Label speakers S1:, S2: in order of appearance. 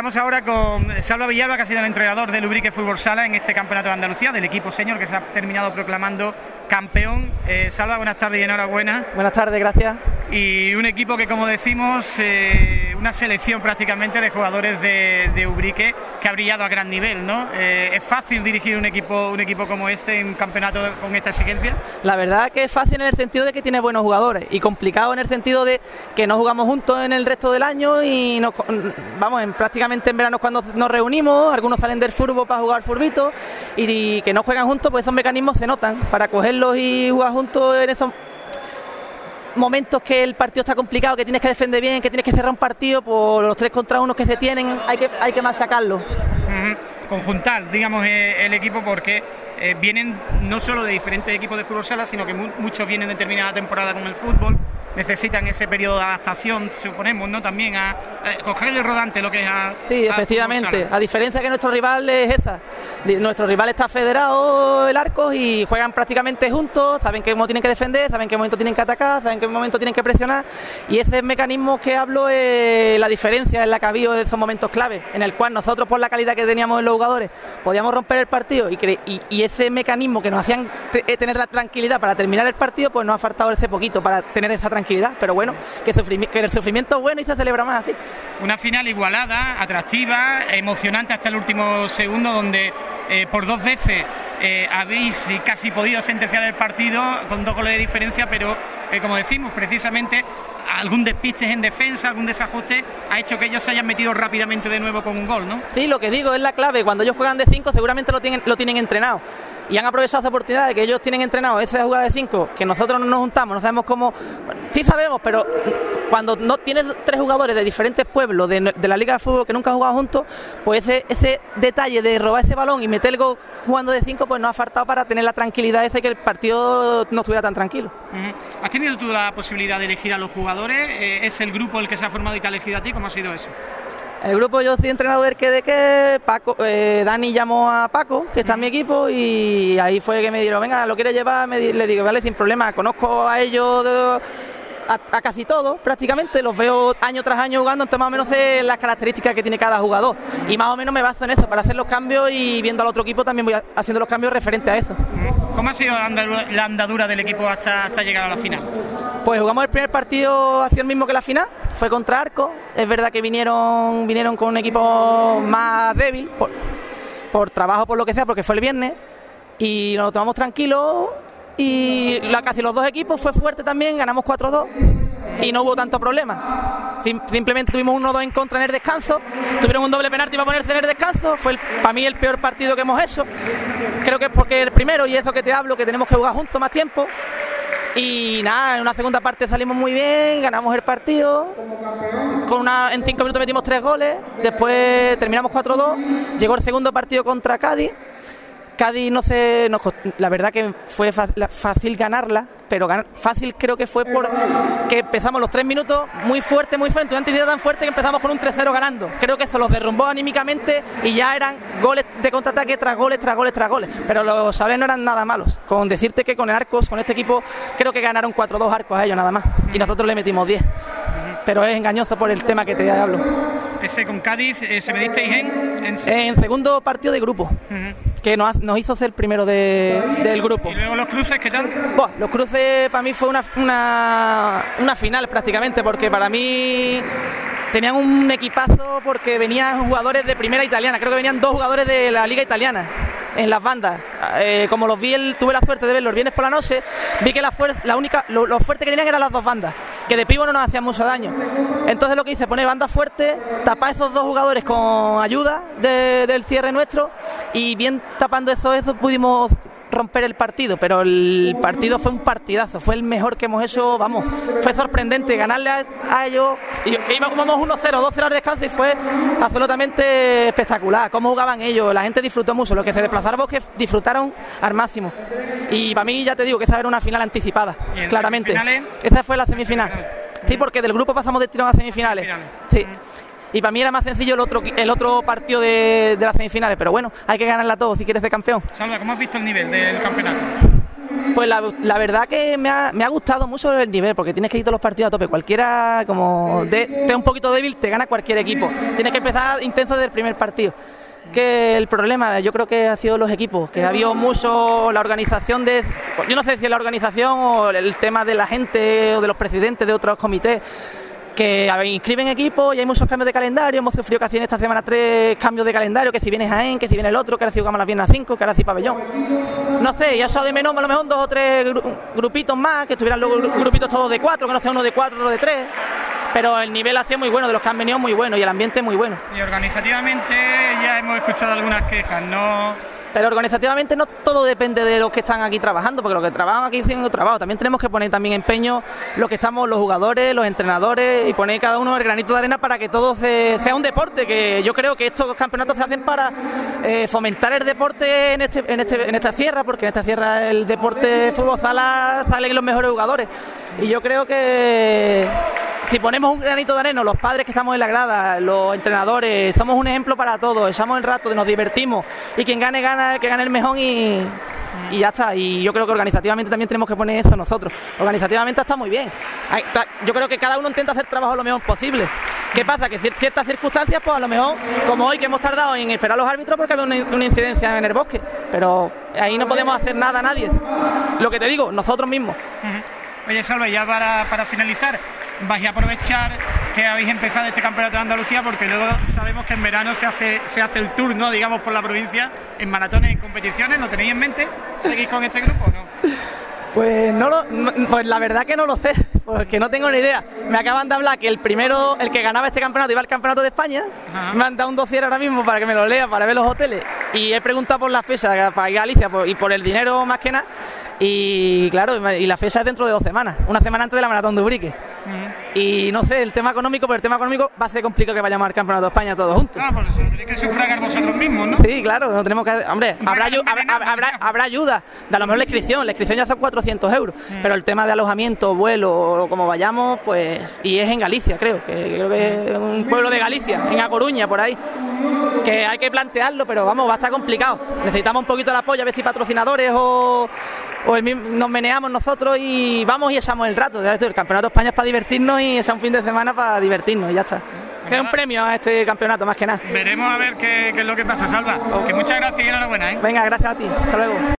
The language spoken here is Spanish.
S1: Estamos ahora con Salva Villalba, que ha sido el entrenador del Ubrique Fútbol Sala en este campeonato de Andalucía, del equipo señor que se ha terminado proclamando campeón. Eh, Salva, buenas tardes y enhorabuena.
S2: Buenas tardes, gracias.
S1: Y un equipo que, como decimos, eh, una selección prácticamente de jugadores de, Ubrique que ha brillado a gran nivel, ¿no? Eh, ¿Es fácil dirigir un equipo, un equipo como este en un campeonato con esta exigencia?
S2: La verdad que es fácil en el sentido de que tiene buenos jugadores y complicado en el sentido de que no jugamos juntos en el resto del año y nos, vamos, en, prácticamente en verano cuando nos reunimos, algunos salen del fútbol para jugar furbito y, que no juegan juntos, pues esos mecanismos se notan para cogerlos y jugar juntos en esos momentos que el partido está complicado, que tienes que defender bien, que tienes que cerrar un partido, por los tres contra uno que se tienen, hay que, hay que machacarlo.
S1: Conjuntar, digamos, eh, el equipo porque eh, vienen no solo de diferentes equipos de fútbol sala, sino que muchos vienen de determinada temporada con el fútbol necesitan ese periodo de adaptación, suponemos, ¿no? También a, coger el rodante, lo que es a.
S2: Sí, efectivamente. A diferencia que nuestro rival es esa. Nuestro rival está federado el arco y juegan prácticamente juntos, saben qué momento tienen que defender, saben qué momento tienen que atacar, saben qué momento tienen que presionar. Y ese mecanismo que hablo es la diferencia en la que ha habido en esos momentos clave, en el cual nosotros, por la calidad que teníamos en los jugadores, podíamos romper el partido y, y, y ese mecanismo que nos hacían eh, tener la tranquilidad para terminar el partido, pues nos ha faltado ese poquito para tener esa tranquilidad pero bueno, que, el sufrimiento es bueno y se celebra más así.
S1: Una final igualada, atractiva, emocionante hasta el último segundo, donde eh, por dos veces eh, habéis casi podido sentenciar el partido con dos goles de diferencia, pero eh, como decimos, precisamente algún despiste en defensa, algún desajuste ha hecho que ellos se hayan metido rápidamente de nuevo con un gol, ¿no?
S2: Sí, lo que digo es la clave. Cuando ellos juegan de cinco, seguramente lo tienen, lo tienen entrenado y han aprovechado esa oportunidad de que ellos tienen entrenado esa jugada de 5, que nosotros no nos juntamos, no sabemos cómo. sí sabemos, pero cuando no tienes tres jugadores de diferentes pueblos de, la Liga de Fútbol que nunca han jugado juntos, pues ese, ese detalle de robar ese balón y meter el gol jugando de 5, pues nos ha faltado para tener la tranquilidad de que el partido no estuviera tan tranquilo.
S1: ¿Has tenido tú la posibilidad de elegir a los jugadores? Eh, ¿Es el grupo el que se ha formado y te ha elegido a ti? ¿Cómo ha sido eso?
S2: El grupo yo soy entrenador que de que Paco, eh, Dani llamó a Paco, que está en mi equipo, y ahí fue que me dijeron, venga, ¿lo quieres llevar? le digo, vale, sin problema, conozco a ellos a, casi todos prácticamente, los veo año tras año jugando, entonces más o menos sé las características que tiene cada jugador. Y más o menos me baso en eso, para hacer los cambios y viendo al otro equipo también voy haciendo los cambios referentes a eso.
S1: ¿Cómo ha sido la andadura del equipo hasta, hasta llegar a la final?
S2: Pues jugamos el primer partido hacia el mismo que la final, fue contra Arco. Es verdad que vinieron, vinieron con un equipo más débil, por, por trabajo, por lo que sea, porque fue el viernes. Y nos lo tomamos tranquilos. Y la, casi los dos equipos fue fuerte también, ganamos 4-2 y no hubo tanto problema. simplemente tuvimos 1-2 en contra en el descanso, tuvieron un doble penalti para ponerse en el descanso, fue para mí el peor partido que hemos hecho. Creo que es porque el primero, y eso que te hablo, que tenemos que jugar juntos más tiempo. Y nada, en una segunda parte salimos muy bien, ganamos el partido. Con una, en cinco minutos metimos tres goles. Después terminamos 4-2. Llegó el segundo partido contra Cádiz. Cádiz no sé, la verdad que fue fácil ganarla, pero fácil creo que fue porque empezamos los tres minutos muy fuerte, muy fuerte, una intensidad tan fuerte que empezamos con un 3-0 ganando. Creo que eso los derrumbó anímicamente y ya eran goles de contraataque tras goles, tras goles, tras goles. Pero los sables no eran nada malos. Con decirte que con el Arcos, con este equipo, creo que ganaron 4-2 arcos a ellos nada más. Y nosotros le metimos 10. Pero es engañoso por el tema que te hablo.
S1: Ese con Cádiz, eh, ¿se medisteis en,
S2: en... en segundo partido de grupo que nos, hizo ser primero del grupo.
S1: ¿Y luego los cruces qué tal?
S2: los cruces para mí fue una, una, una final prácticamente, porque para mí tenían un equipazo porque venían jugadores de primera italiana, creo que venían dos jugadores de la liga italiana en las bandas. Eh, como los vi, el, tuve la suerte de verlos viernes por la noche, vi que la, la única, lo, fuerte que tenían eran las dos bandas, que de pivo no nos hacían mucho daño. Entonces lo que hice, poner bandas fuertes, tapar esos dos jugadores con ayuda del cierre nuestro y bien tapando eso, eso pudimos romper el partido, pero el partido fue un partidazo, fue el mejor que hemos hecho, vamos, fue sorprendente ganarle a, ellos, y íbamos 1-0, 2-0 al descanso y fue absolutamente espectacular, cómo jugaban ellos, la gente disfrutó mucho, los que se desplazaron que disfrutaron al máximo. Y para mí ya te digo que esa era una final anticipada, claramente. Esa fue la semifinal. Sí, porque del grupo pasamos de tirón a semifinales. Sí y para mí era más sencillo el otro el otro partido de, las semifinales, pero bueno, hay que ganarla todos si quieres ser campeón.
S1: Salva, ¿cómo has visto el nivel del campeonato?
S2: Pues la, la verdad que me ha, me ha, gustado mucho el nivel, porque tienes que ir todos los partidos a tope. Cualquiera, como de, te un poquito débil, te gana cualquier equipo. Tienes que empezar intenso desde el primer partido. Que el problema, yo creo que ha sido los equipos, que ha habido mucho la organización de. Yo no sé si es la organización o el tema de la gente o de los presidentes de otros comités que inscriben equipos y hay muchos cambios de calendario. Hemos sufrido que hacen esta semana tres cambios de calendario, que si viene Jaén, que si viene el otro, que ahora si jugamos las viernes a cinco, que ahora si pabellón. No sé, ya eso de menos a lo mejor dos o tres grupitos más, que estuvieran los grupitos todos de cuatro, que no sea uno de cuatro, otro de tres. Pero el nivel ha sido muy bueno, de los que han venido muy bueno y el ambiente muy bueno.
S1: Y organizativamente ya hemos escuchado algunas quejas, ¿no?
S2: Pero organizativamente no todo depende de los que están aquí trabajando, porque los que trabajan aquí hacen un trabajo. También tenemos que poner también empeño lo que estamos los jugadores, los entrenadores y poner cada uno el granito de arena para que todo sea un deporte. Que yo creo que estos campeonatos se hacen para eh, fomentar el deporte en, este, en, este, en esta sierra, porque en esta sierra el deporte fútbol sala salen los mejores jugadores. Y yo creo que si ponemos un granito de arena, los padres que estamos en la grada, los entrenadores, somos un ejemplo para todos, echamos el rato, nos divertimos y quien gane, gana, que gane el mejor y, y ya está. Y yo creo que organizativamente también tenemos que poner eso nosotros. Organizativamente está muy bien. Yo creo que cada uno intenta hacer trabajo lo mejor posible. ¿Qué pasa? Que ciertas circunstancias, pues a lo mejor, como hoy que hemos tardado en esperar a los árbitros porque había una, incidencia en el bosque. Pero ahí no podemos hacer nada a nadie. Lo que te digo, nosotros mismos.
S1: Oye, Salva, ya para, para finalizar, vais a aprovechar que habéis empezado este campeonato de Andalucía porque luego sabemos que en verano se hace, se hace el tour, ¿no? digamos, por la provincia en maratones, en competiciones. ¿Lo tenéis en mente? ¿Seguís con este grupo o no?
S2: Pues no lo, pues la verdad que no lo sé, porque no tengo ni idea. Me acaban de hablar que el primero, el que ganaba este campeonato iba al campeonato de España. Me han dado un dossier ahora mismo para que me lo lea, para ver los hoteles. Y he preguntado por la fecha para ir a Galicia y por el dinero más que nada. Y claro, y la fecha es dentro de dos semanas, una semana antes de la maratón de Ubrique. Y no sé, el tema económico, pero el tema económico va a ser complicado que vayamos al Campeonato de España todos juntos.
S1: Claro, por eso tenéis que sufragar vosotros mismos, ¿no?
S2: Sí, claro, no tenemos que. Hombre, habrá, habrá, habrá, ayuda. De a lo mejor la inscripción, la inscripción ya son 400 euros. Pero el tema de alojamiento, vuelo, o como vayamos, pues. Y es en Galicia, creo, que creo que es un pueblo de Galicia, en A Coruña, por ahí. Que hay que plantearlo, pero vamos, va a estar complicado. Necesitamos un poquito de apoyo, a ver si patrocinadores o pues nos meneamos nosotros y vamos y echamos el rato. El Campeonato de España es para divertirnos y es un fin de semana para divertirnos y ya está. Es un premio a este campeonato, más que nada.
S1: Veremos a ver qué, es lo que pasa, Salva. Que muchas gracias y enhorabuena. ¿eh?
S2: Venga, gracias a ti. Hasta luego.